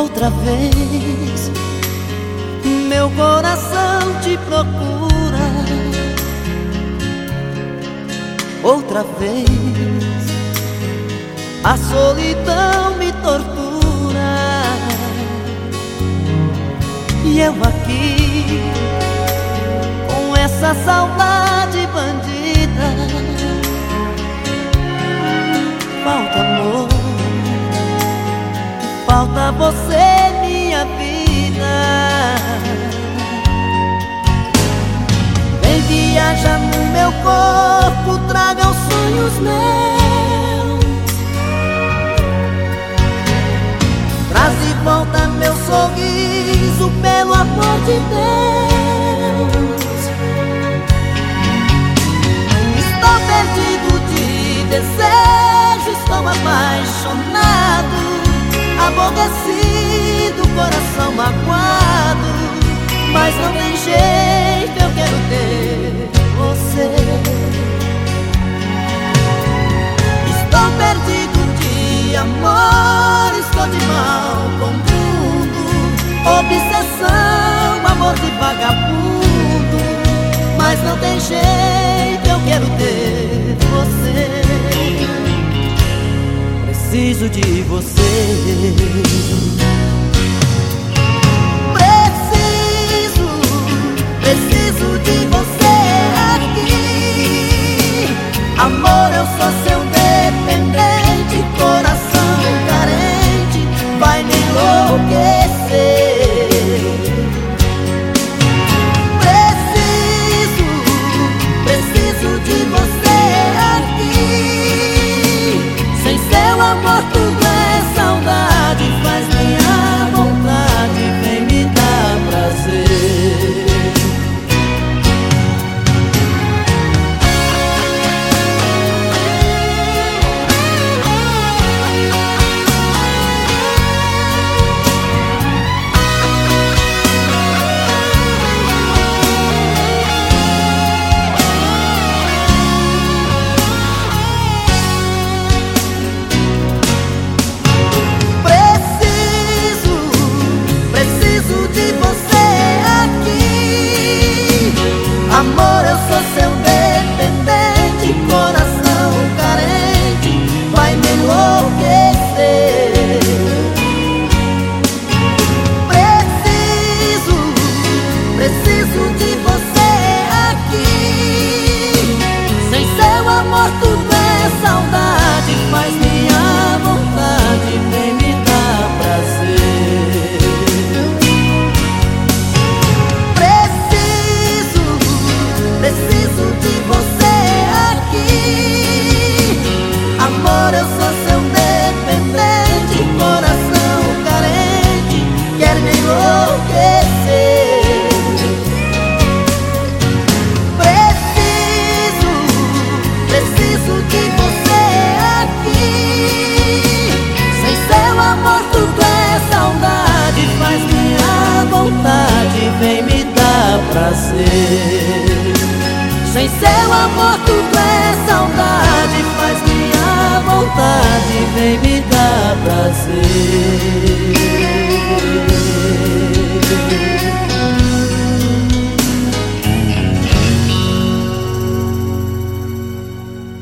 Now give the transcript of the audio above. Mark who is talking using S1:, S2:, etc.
S1: Outra vez, meu coração te procura. Outra vez, a solidão me tortura. E eu aqui, com essa saudade bandida. Falta você, minha vida. Vem viajar no meu corpo, traga os sonhos meus. Traz volta meu sorriso, pelo amor de Deus. Aborrecido, coração magoado. Mas não tem jeito, eu quero ter você. Estou perdido de amor, estou de mal com o mundo. Obsessão, amor de vagabundo. Mas não tem jeito, eu quero ter Preciso de você. Preciso, preciso de você aqui. Amor, eu sou seu Amor, eu sou prazer. Sem seu amor tudo é saudade, faz minha vontade, vem me dar prazer.